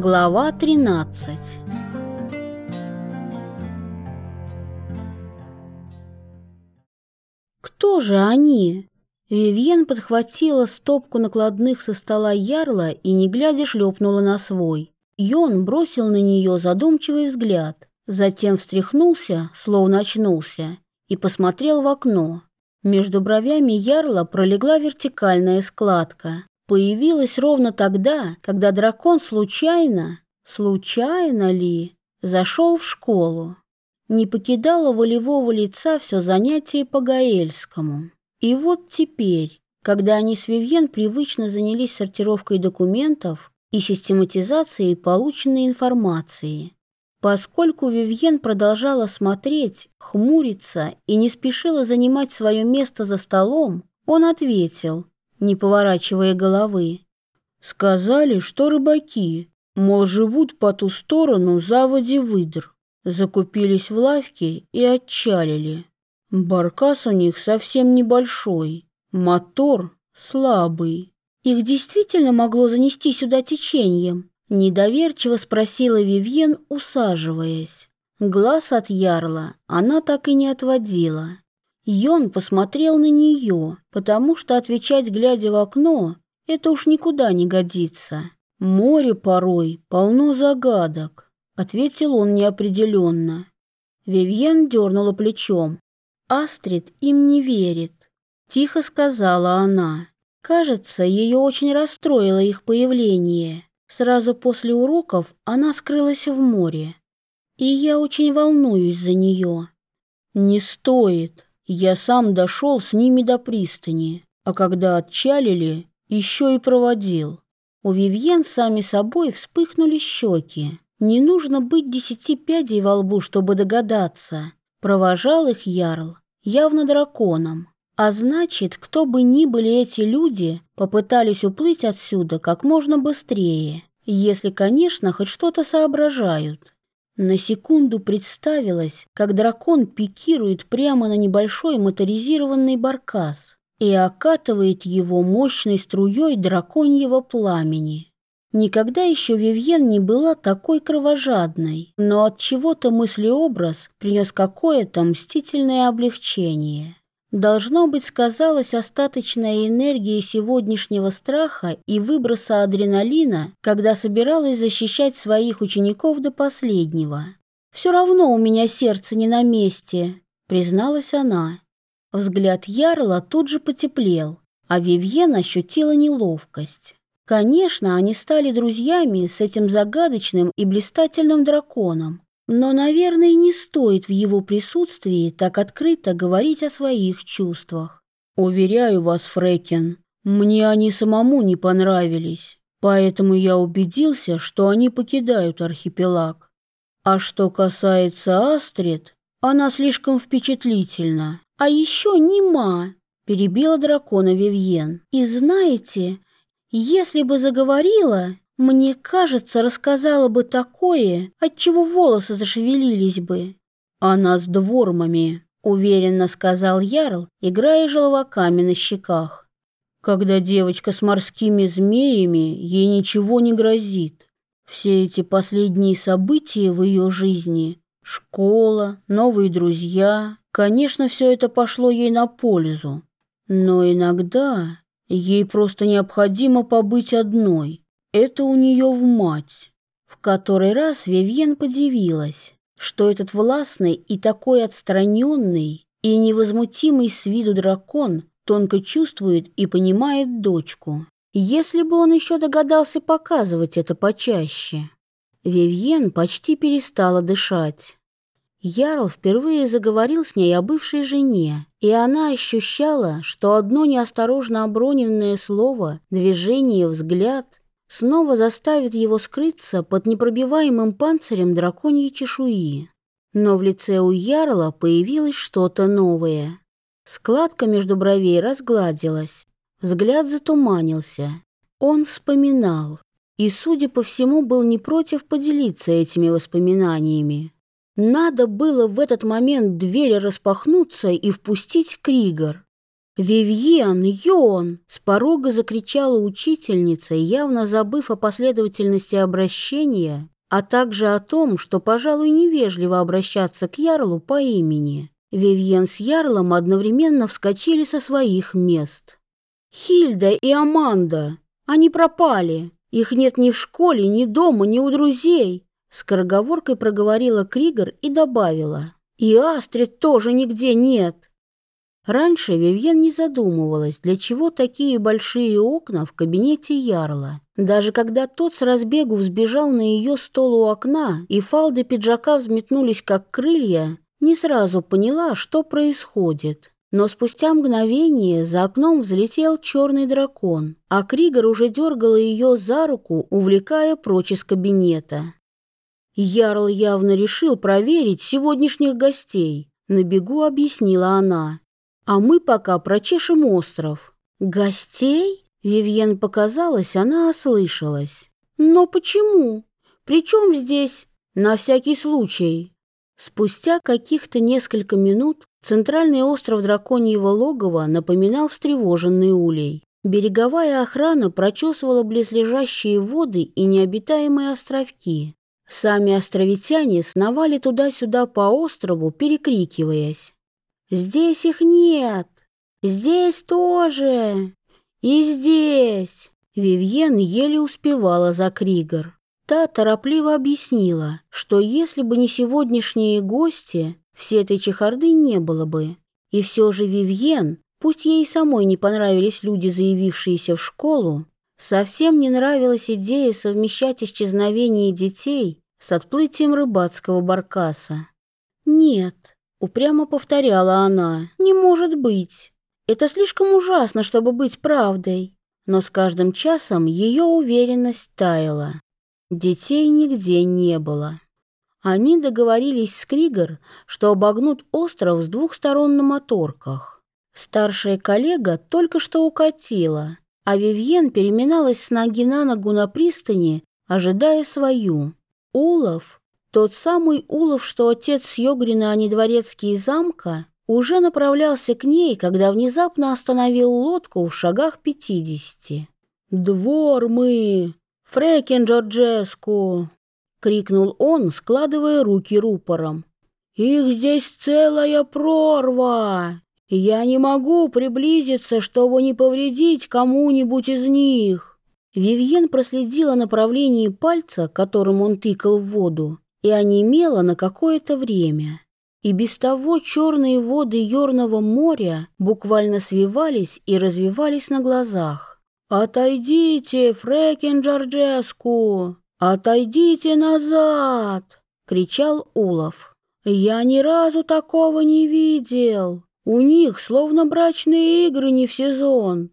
Глава 13 Кто же они? Вивьен подхватила стопку накладных со стола ярла и, не глядя, шлепнула на свой. Йон бросил на нее задумчивый взгляд, затем встряхнулся, словно очнулся, и посмотрел в окно. Между бровями ярла пролегла вертикальная складка. Появилась ровно тогда, когда дракон случайно, случайно ли, зашел в школу. Не покидало волевого лица все занятие по Гаэльскому. И вот теперь, когда они с Вивьен привычно занялись сортировкой документов и систематизацией полученной информации, Поскольку Вивьен продолжала смотреть, хмуриться и не спешила занимать свое место за столом, он ответил, не поворачивая головы. «Сказали, что рыбаки, мол, живут по ту сторону заводи выдр. Закупились в лавке и отчалили. Баркас у них совсем небольшой, мотор слабый. Их действительно могло занести сюда течением?» Недоверчиво спросила Вивьен, усаживаясь. Глаз от ярла она так и не отводила. Йон посмотрел на нее, потому что отвечать, глядя в окно, это уж никуда не годится. Море порой полно загадок, ответил он неопределенно. Вивьен дернула плечом. Астрид им не верит, тихо сказала она. Кажется, ее очень расстроило их появление. Сразу после уроков она скрылась в море, и я очень волнуюсь за нее. Не стоит. Я сам дошел с ними до пристани, а когда отчалили, еще и проводил. У Вивьен сами собой вспыхнули щеки. Не нужно быть десяти пядей во лбу, чтобы догадаться. Провожал их Ярл, явно драконом. А значит, кто бы ни были эти люди, попытались уплыть отсюда как можно быстрее, если, конечно, хоть что-то соображают. На секунду представилось, как дракон пикирует прямо на небольшой моторизированный баркас и окатывает его мощной струей драконьего пламени. Никогда еще Вивьен не была такой кровожадной, но от чего-то мыслеобраз принес какое-то мстительное облегчение. Должно быть, сказалась остаточная энергия сегодняшнего страха и выброса адреналина, когда собиралась защищать своих учеников до последнего. «Все равно у меня сердце не на месте», — призналась она. Взгляд Ярла тут же потеплел, а Вивьен ощутила неловкость. Конечно, они стали друзьями с этим загадочным и блистательным драконом, но, наверное, не стоит в его присутствии так открыто говорить о своих чувствах. Уверяю вас, Фрекен, мне они самому не понравились, поэтому я убедился, что они покидают архипелаг. А что касается Астрид, она слишком впечатлительна. А еще нема, перебила дракона Вивьен. И знаете, если бы заговорила, мне кажется, рассказала бы такое, от чего волосы зашевелились бы. Она с двормами, уверенно сказал Ярл, играя желваками на щеках. Когда девочка с морскими змеями, ей ничего не грозит. Все эти последние события в ее жизни, школа, новые друзья, конечно, все это пошло ей на пользу. Но иногда ей просто необходимо побыть одной, это у нее в мать. В который раз Вивьен подивилась, что этот властный и такой отстраненный и невозмутимый с виду дракон тонко чувствует и понимает дочку. Если бы он еще догадался показывать это почаще. Вивьен почти перестала дышать. Ярл впервые заговорил с ней о бывшей жене, и она ощущала, что одно неосторожно оброненное слово, движение, взгляд снова заставит его скрыться под непробиваемым панцирем драконьей чешуи. Но в лице у Ярла появилось что-то новое. Складка между бровей разгладилась, взгляд затуманился. Он вспоминал, и, судя по всему, был не против поделиться этими воспоминаниями. Надо было в этот момент двери распахнуться и впустить Кригор. «Вивьен, Йон!» — с порога закричала учительница, явно забыв о последовательности обращения, а также о том, что, пожалуй, невежливо обращаться к Ярлу по имени. Вивьен с Ярлом одновременно вскочили со своих мест. «Хильда и Аманда! Они пропали! Их нет ни в школе, ни дома, ни у друзей!» Скороговоркой проговорила Кригер и добавила. «И Астрид тоже нигде нет!» Раньше Вивьен не задумывалась, для чего такие большие окна в кабинете Ярла. Даже когда тот с разбегу взбежал на ее стол у окна, и фалды пиджака взметнулись как крылья, не сразу поняла, что происходит. Но спустя мгновение за окном взлетел черный дракон, а Кригор уже дергала ее за руку, увлекая прочь из кабинета. Ярл явно решил проверить сегодняшних гостей. На бегу объяснила она а мы пока прочешем остров. Гостей? Вивьен показалось, она ослышалась. Но почему? Причем здесь? На всякий случай. Спустя каких-то несколько минут центральный остров драконьего логова напоминал встревоженный улей. Береговая охрана прочесывала близлежащие воды и необитаемые островки. Сами островитяне сновали туда-сюда по острову, перекрикиваясь. Здесь их нет. Здесь тоже. И здесь. Вивьен еле успевала за Кригор. Та торопливо объяснила, что если бы не сегодняшние гости, все этой чехарды не было бы. И все же Вивьен, пусть ей самой не понравились люди, заявившиеся в школу, совсем не нравилась идея совмещать исчезновение детей с отплытием рыбацкого баркаса. Нет, Упрямо повторяла она. «Не может быть! Это слишком ужасно, чтобы быть правдой!» Но с каждым часом ее уверенность таяла. Детей нигде не было. Они договорились с Кригер, что обогнут остров с двух сторон на моторках. Старшая коллега только что укатила, а Вивьен переминалась с ноги на ногу на пристани, ожидая свою. Улов тот самый Улов, что отец с Йогрина, а не дворецкий замка, уже направлялся к ней, когда внезапно остановил лодку в шагах пятидесяти. «Двор мы! Фрекен Джорджеску!» — крикнул он, складывая руки рупором. «Их здесь целая прорва! Я не могу приблизиться, чтобы не повредить кому-нибудь из них!» Вивьен проследила направление пальца, которым он тыкал в воду, и онемела на какое-то время. И без того черные воды Ёрного моря буквально свивались и развивались на глазах. «Отойдите, Фрекен Джорджеску! Отойдите назад!» — кричал Улов. «Я ни разу такого не видел. У них словно брачные игры не в сезон.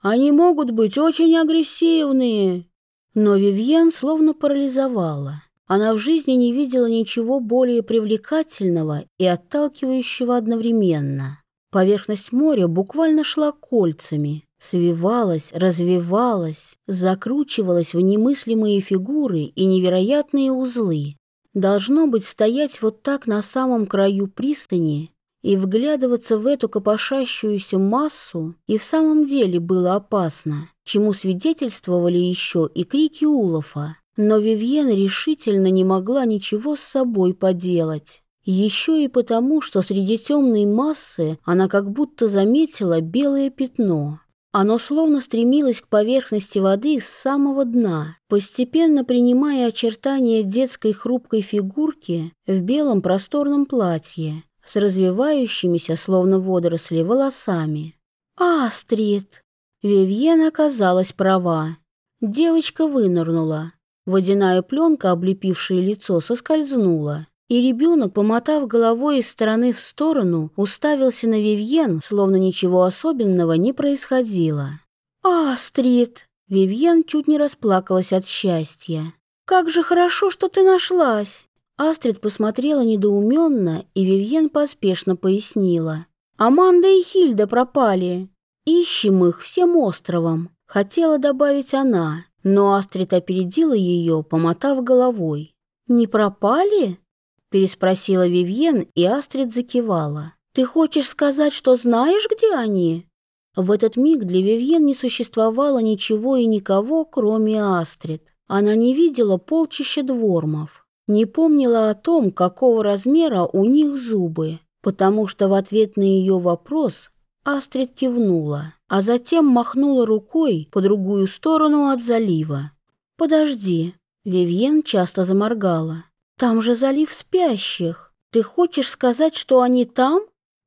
Они могут быть очень агрессивные». Но Вивьен словно парализовала. Она в жизни не видела ничего более привлекательного и отталкивающего одновременно. Поверхность моря буквально шла кольцами, свивалась, развивалась, закручивалась в немыслимые фигуры и невероятные узлы. Должно быть, стоять вот так на самом краю пристани и вглядываться в эту копошащуюся массу и в самом деле было опасно, чему свидетельствовали еще и крики Улафа. Но Вивьен решительно не могла ничего с собой поделать. Еще и потому, что среди темной массы она как будто заметила белое пятно. Оно словно стремилось к поверхности воды с самого дна, постепенно принимая очертания детской хрупкой фигурки в белом просторном платье с развивающимися, словно водоросли, волосами. «Астрид!» Вивьен оказалась права. Девочка вынырнула. Водяная пленка, облепившая лицо, соскользнула, и ребенок, помотав головой из стороны в сторону, уставился на Вивьен, словно ничего особенного не происходило. «Астрид!» Вивьен чуть не расплакалась от счастья. «Как же хорошо, что ты нашлась!» Астрид посмотрела недоуменно, и Вивьен поспешно пояснила. «Аманда и Хильда пропали. Ищем их всем островом», — хотела добавить она, но Астрид опередила ее, помотав головой. «Не пропали?» – переспросила Вивьен, и Астрид закивала. «Ты хочешь сказать, что знаешь, где они?» В этот миг для Вивьен не существовало ничего и никого, кроме Астрид. Она не видела полчища двормов, не помнила о том, какого размера у них зубы, потому что в ответ на ее вопрос Астрид кивнула, а затем махнула рукой по другую сторону от залива. «Подожди», — Вивьен часто заморгала. «Там же залив спящих. Ты хочешь сказать, что они там?»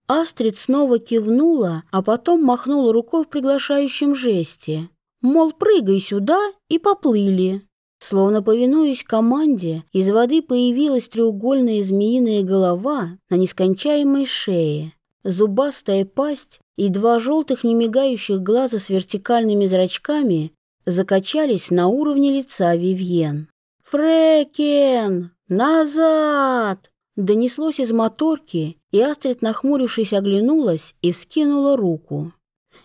Астрид снова кивнула, а потом махнула рукой в приглашающем жесте. Мол, прыгай сюда, и поплыли. Словно повинуясь команде, из воды появилась треугольная змеиная голова на нескончаемой шее, зубастая пасть и два желтых немигающих глаза с вертикальными зрачками закачались на уровне лица Вивьен. «Фрекен! Назад!» Донеслось из моторки, и Астрид, нахмурившись, оглянулась и скинула руку.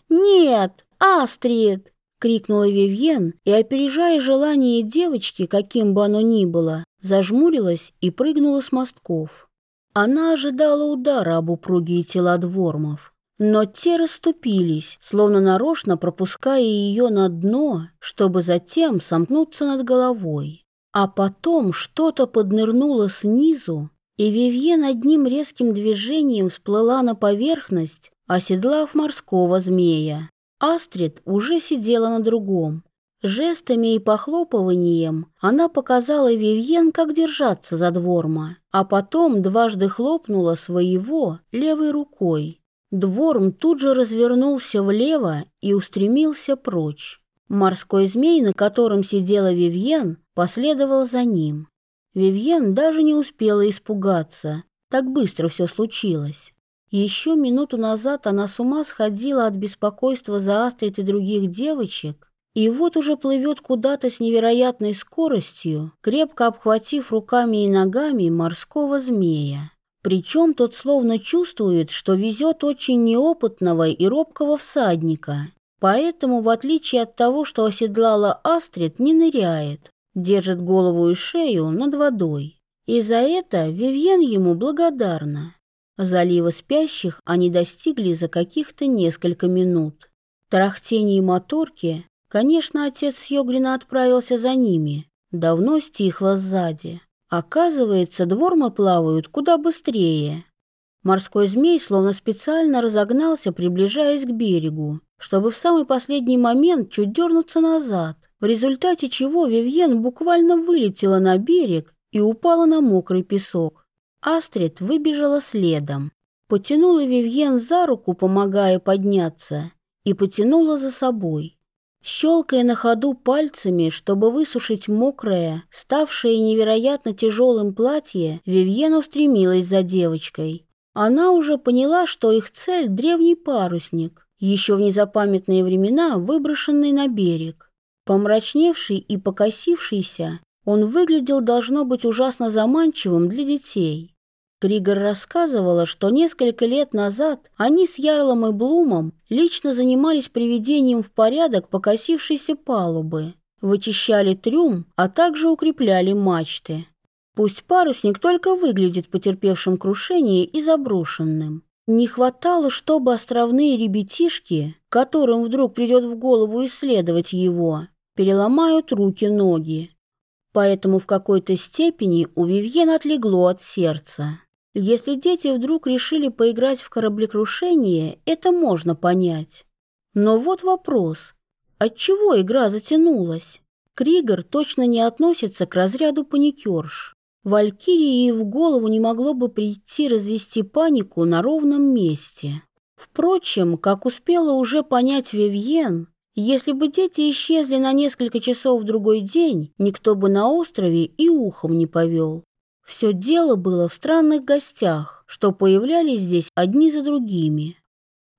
«Нет, Астрид!» — крикнула Вивьен, и, опережая желание девочки, каким бы оно ни было, зажмурилась и прыгнула с мостков. Она ожидала удара об упругие тела двормов, но те расступились, словно нарочно пропуская ее на дно, чтобы затем сомкнуться над головой. А потом что-то поднырнуло снизу, и Вивьен одним резким движением всплыла на поверхность, оседлав морского змея. Астрид уже сидела на другом. Жестами и похлопыванием она показала Вивьен, как держаться за дворма, а потом дважды хлопнула своего левой рукой. Дворм тут же развернулся влево и устремился прочь. Морской змей, на котором сидела Вивьен, последовал за ним. Вивьен даже не успела испугаться. Так быстро все случилось. Еще минуту назад она с ума сходила от беспокойства за Астрид и других девочек, и вот уже плывет куда-то с невероятной скоростью, крепко обхватив руками и ногами морского змея. Причем тот словно чувствует, что везет очень неопытного и робкого всадника. Поэтому, в отличие от того, что оседлала Астрид, не ныряет, держит голову и шею над водой. И за это Вивьен ему благодарна. Залива спящих они достигли за каких-то несколько минут. Тарахтение моторки, конечно, отец Йогрина отправился за ними, давно стихло сзади. Оказывается, двормы плавают куда быстрее. Морской змей словно специально разогнался, приближаясь к берегу, чтобы в самый последний момент чуть дернуться назад в результате чего Вивьен буквально вылетела на берег и упала на мокрый песок. Астрид выбежала следом, потянула Вивьен за руку, помогая подняться, и потянула за собой. Щелкая на ходу пальцами, чтобы высушить мокрое, ставшее невероятно тяжелым платье, Вивьен устремилась за девочкой. Она уже поняла, что их цель — древний парусник, еще в незапамятные времена выброшенный на берег. Помрачневший и покосившийся, он выглядел, должно быть, ужасно заманчивым для детей. Кригер рассказывала, что несколько лет назад они с Ярлом и Блумом лично занимались приведением в порядок покосившейся палубы, вычищали трюм, а также укрепляли мачты. Пусть парусник только выглядит потерпевшим крушение и заброшенным. Не хватало, чтобы островные ребятишки, которым вдруг придет в голову исследовать его, переломают руки-ноги. Поэтому в какой-то степени у Вивьен отлегло от сердца. Если дети вдруг решили поиграть в кораблекрушение, это можно понять. Но вот вопрос. Отчего игра затянулась? Кригер точно не относится к разряду паникерш. Валькирии в голову не могло бы прийти развести панику на ровном месте. Впрочем, как успела уже понять Вивьен, если бы дети исчезли на несколько часов в другой день, никто бы на острове и ухом не повел. Все дело было в странных гостях, что появлялись здесь одни за другими.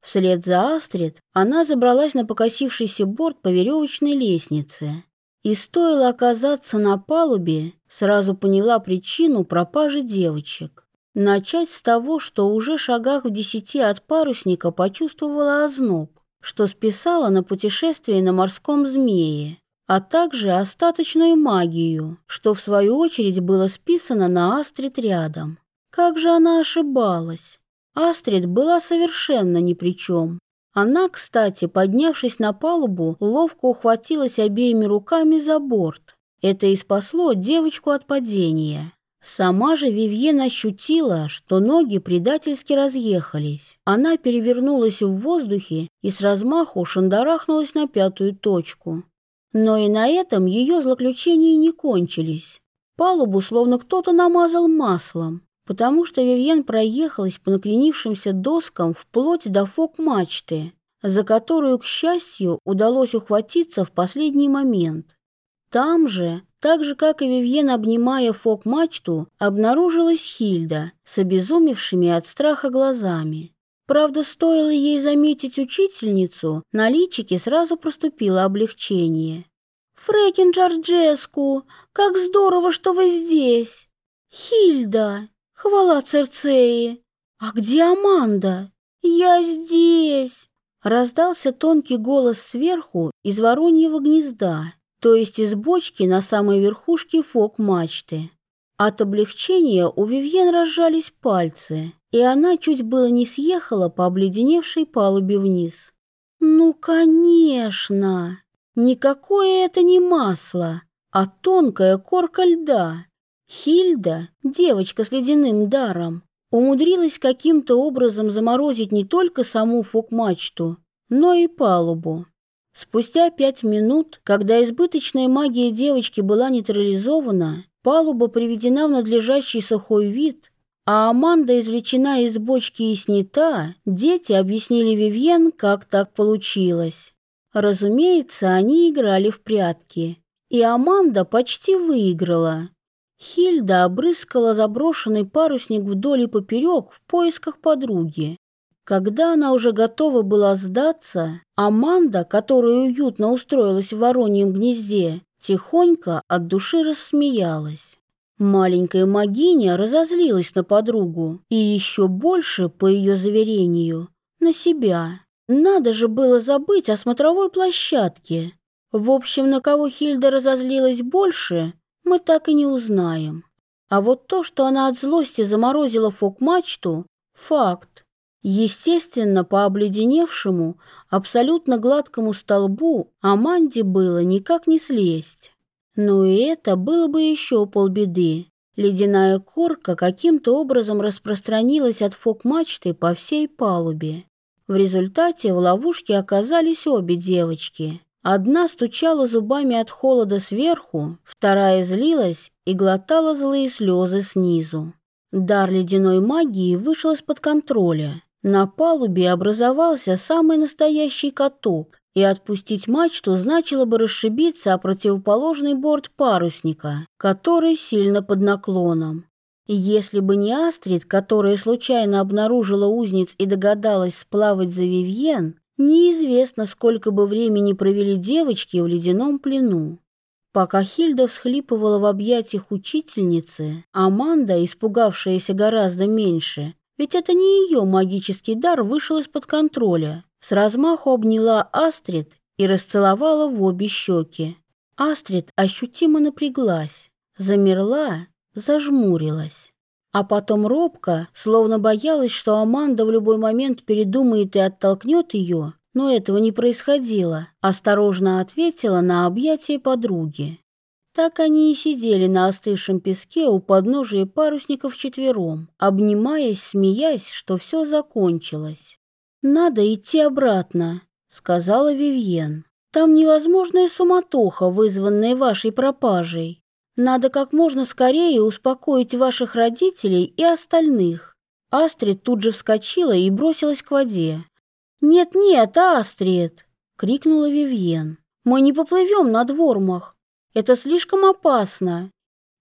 Вслед за Астрид она забралась на покосившийся борт по веревочной лестнице. И стоило оказаться на палубе, сразу поняла причину пропажи девочек. Начать с того, что уже шагах в десяти от парусника почувствовала озноб что списала на путешествие на морском змее, а также остаточную магию, что в свою очередь было списано на Астрид рядом. Как же она ошибалась? Астрид была совершенно ни при чем. Она, кстати, поднявшись на палубу, ловко ухватилась обеими руками за борт. Это и спасло девочку от падения. Сама же Вивьен ощутила, что ноги предательски разъехались. Она перевернулась в воздухе и с размаху шандарахнулась на пятую точку. Но и на этом ее злоключения не кончились. Палубу словно кто-то намазал маслом, потому что Вивьен проехалась по накренившимся доскам вплоть до фок-мачты, за которую, к счастью, удалось ухватиться в последний момент. Там же, так же, как и Вивьен, обнимая фок-мачту, обнаружилась Хильда с обезумевшими от страха глазами. Правда, стоило ей заметить учительницу, на личике сразу проступило облегчение. «Фрэкин Джорджеску, как здорово, что вы здесь! Хильда, хвала Церцеи! А где Аманда? Я здесь!» Раздался тонкий голос сверху из вороньего гнезда то есть из бочки на самой верхушке фок-мачты. От облегчения у Вивьен разжались пальцы, и она чуть было не съехала по обледеневшей палубе вниз. «Ну, конечно! Никакое это не масло, а тонкая корка льда. Хильда, девочка с ледяным даром, умудрилась каким-то образом заморозить не только саму фок-мачту, но и палубу. Спустя пять минут, когда избыточная магия девочки была нейтрализована, палуба приведена в надлежащий сухой вид, а Аманда извлечена из бочки и снята, дети объяснили Вивьен, как так получилось. Разумеется, они играли в прятки, и Аманда почти выиграла. Хильда обрыскала заброшенный парусник вдоль и поперек в поисках подруги. Когда она уже готова была сдаться, Аманда, которая уютно устроилась в вороньем гнезде, тихонько от души рассмеялась. Маленькая магиня разозлилась на подругу и еще больше, по ее заверению, на себя. Надо же было забыть о смотровой площадке. В общем, на кого Хильда разозлилась больше, мы так и не узнаем. А вот то, что она от злости заморозила фок-мачту, факт. Естественно, по обледеневшему, абсолютно гладкому столбу Аманде было никак не слезть. Но и это было бы еще полбеды. Ледяная корка каким-то образом распространилась от фок-мачты по всей палубе. В результате в ловушке оказались обе девочки. Одна стучала зубами от холода сверху, вторая злилась и глотала злые слезы снизу. Дар ледяной магии вышел из-под контроля. На палубе образовался самый настоящий каток, и отпустить мачту значило бы расшибиться о противоположный борт парусника, который сильно под наклоном. Если бы не Астрид, которая случайно обнаружила узниц и догадалась сплавать за Вивьен, неизвестно, сколько бы времени провели девочки в ледяном плену. Пока Хильда всхлипывала в объятиях учительницы, Аманда, испугавшаяся гораздо меньше, ведь это не ее магический дар вышел из-под контроля. С размаху обняла Астрид и расцеловала в обе щеки. Астрид ощутимо напряглась, замерла, зажмурилась. А потом робко, словно боялась, что Аманда в любой момент передумает и оттолкнет ее, но этого не происходило, осторожно ответила на объятие подруги. Так они и сидели на остывшем песке у подножия парусников четвером, обнимаясь, смеясь, что все закончилось. «Надо идти обратно», — сказала Вивьен. «Там невозможная суматоха, вызванная вашей пропажей. Надо как можно скорее успокоить ваших родителей и остальных». Астрид тут же вскочила и бросилась к воде. «Нет-нет, Астрид!» — крикнула Вивьен. «Мы не поплывем на двормах. Это слишком опасно.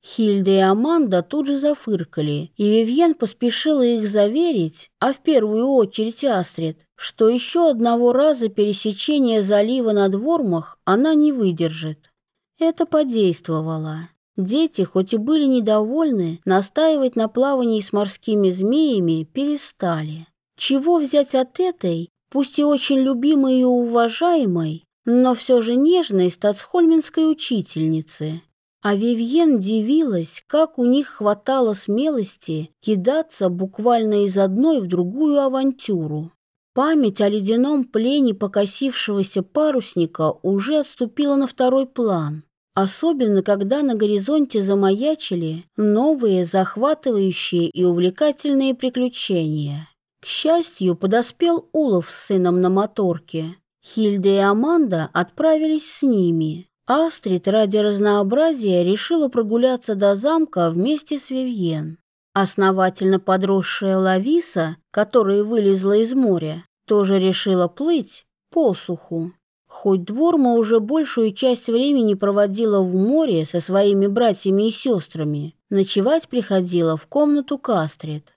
Хильда и Аманда тут же зафыркали, и Вивьен поспешила их заверить, а в первую очередь Астрид, что еще одного раза пересечения залива на Двормах она не выдержит. Это подействовало. Дети, хоть и были недовольны, настаивать на плавании с морскими змеями перестали. Чего взять от этой, пусть и очень любимой и уважаемой, но все же нежной стацхольминской учительницы. А Вивьен дивилась, как у них хватало смелости кидаться буквально из одной в другую авантюру. Память о ледяном плене покосившегося парусника уже отступила на второй план. Особенно, когда на горизонте замаячили новые захватывающие и увлекательные приключения. К счастью, подоспел Улов с сыном на моторке. Хильда и Аманда отправились с ними. Астрид ради разнообразия решила прогуляться до замка вместе с Вивьен. Основательно подросшая Лависа, которая вылезла из моря, тоже решила плыть по суху. Хоть Дворма уже большую часть времени проводила в море со своими братьями и сестрами, ночевать приходила в комнату Кастрит.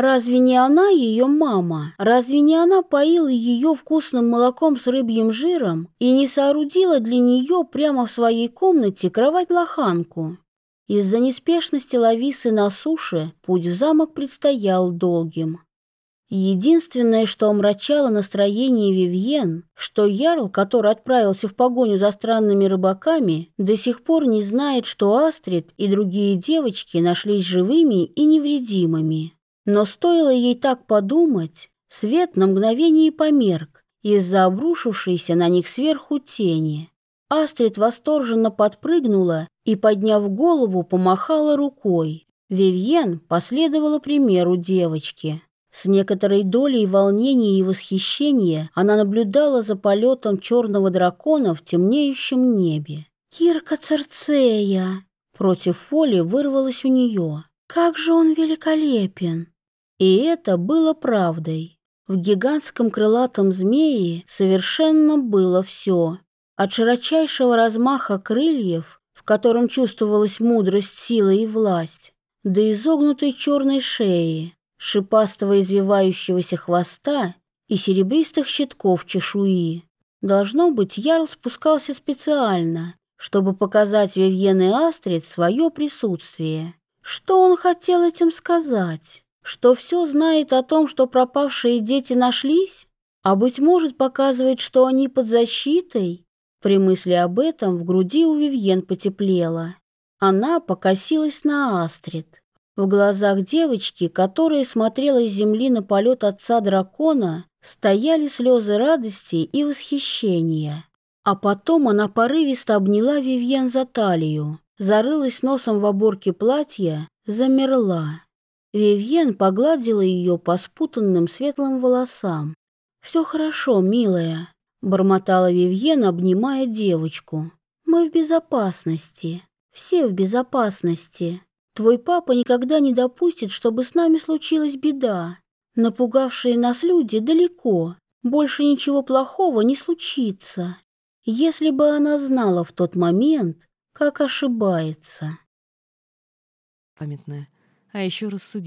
Разве не она ее мама? Разве не она поила ее вкусным молоком с рыбьим жиром и не соорудила для нее прямо в своей комнате кровать-лоханку? Из-за неспешности Лависы на суше путь в замок предстоял долгим. Единственное, что омрачало настроение Вивьен, что Ярл, который отправился в погоню за странными рыбаками, до сих пор не знает, что Астрид и другие девочки нашлись живыми и невредимыми. Но стоило ей так подумать, свет на мгновение померк из-за обрушившейся на них сверху тени. Астрид восторженно подпрыгнула и, подняв голову, помахала рукой. Вивьен последовала примеру девочки. С некоторой долей волнения и восхищения она наблюдала за полетом черного дракона в темнеющем небе. «Кирка Церцея!» Против воли вырвалась у нее. «Как же он великолепен!» И это было правдой. В гигантском крылатом змее совершенно было все. От широчайшего размаха крыльев, в котором чувствовалась мудрость, сила и власть, до изогнутой черной шеи, шипастого извивающегося хвоста и серебристых щитков чешуи. Должно быть, Ярл спускался специально, чтобы показать Вивьен и Астрид свое присутствие. Что он хотел этим сказать? Что все знает о том, что пропавшие дети нашлись? А, быть может, показывает, что они под защитой? При мысли об этом в груди у Вивьен потеплело. Она покосилась на Астрид. В глазах девочки, которая смотрела с земли на полет отца дракона, стояли слезы радости и восхищения. А потом она порывисто обняла Вивьен за талию, зарылась носом в оборке платья, замерла. Вивьен погладила ее по спутанным светлым волосам. «Все хорошо, милая», Бормотала Вивьен, обнимая девочку. «Мы в безопасности. Все в безопасности. Твой папа никогда не допустит, чтобы с нами случилась беда. Напугавшие нас люди далеко. Больше ничего плохого не случится. Если бы она знала в тот момент, как ошибается». Памятная. А еще рассуди.